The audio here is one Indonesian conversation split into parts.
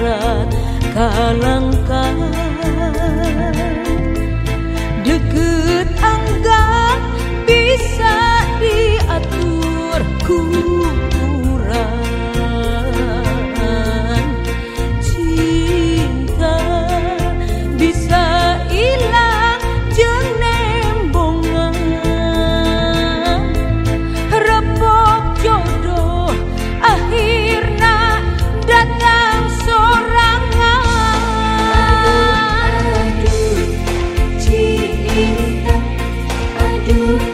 akhirat kalangkan. you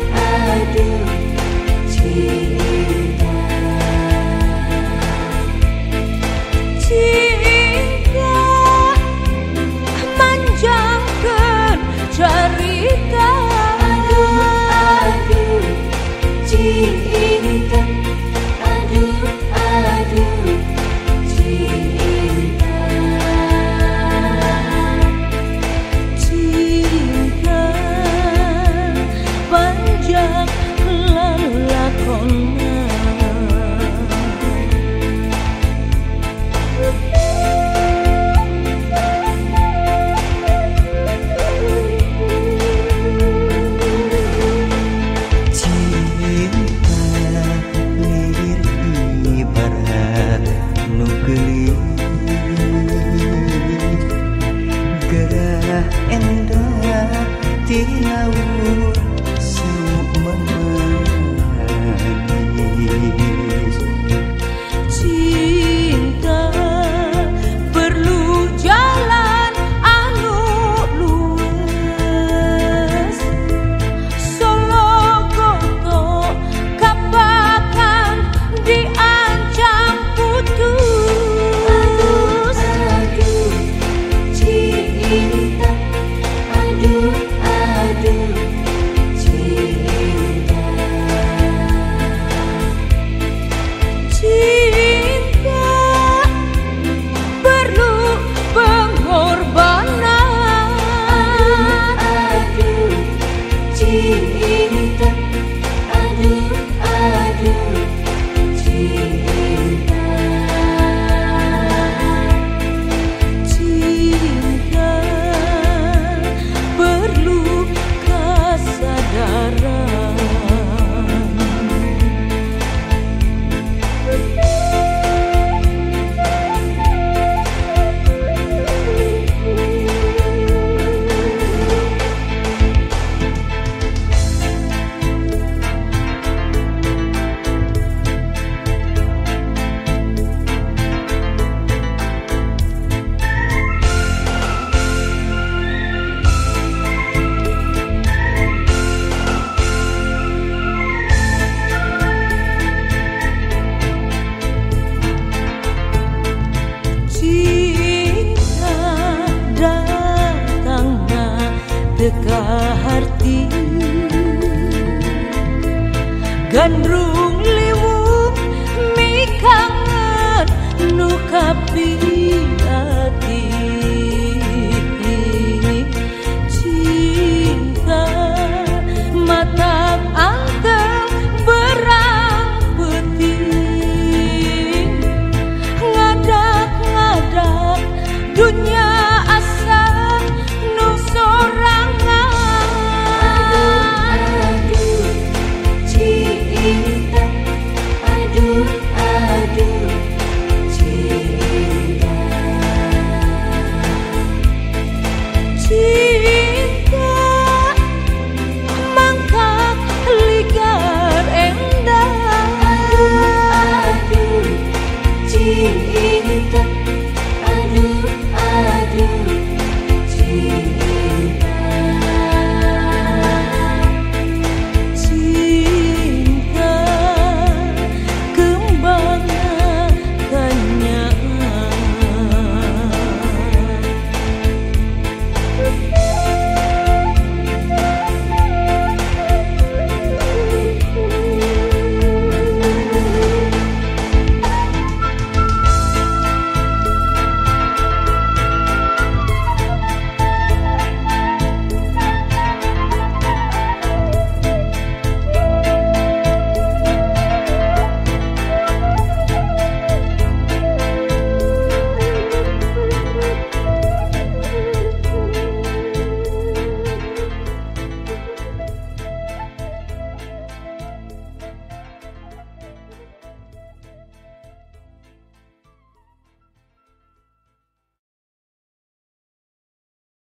Adakah arti Gandrung liwung Mikangan Nukapi hati. ini tetap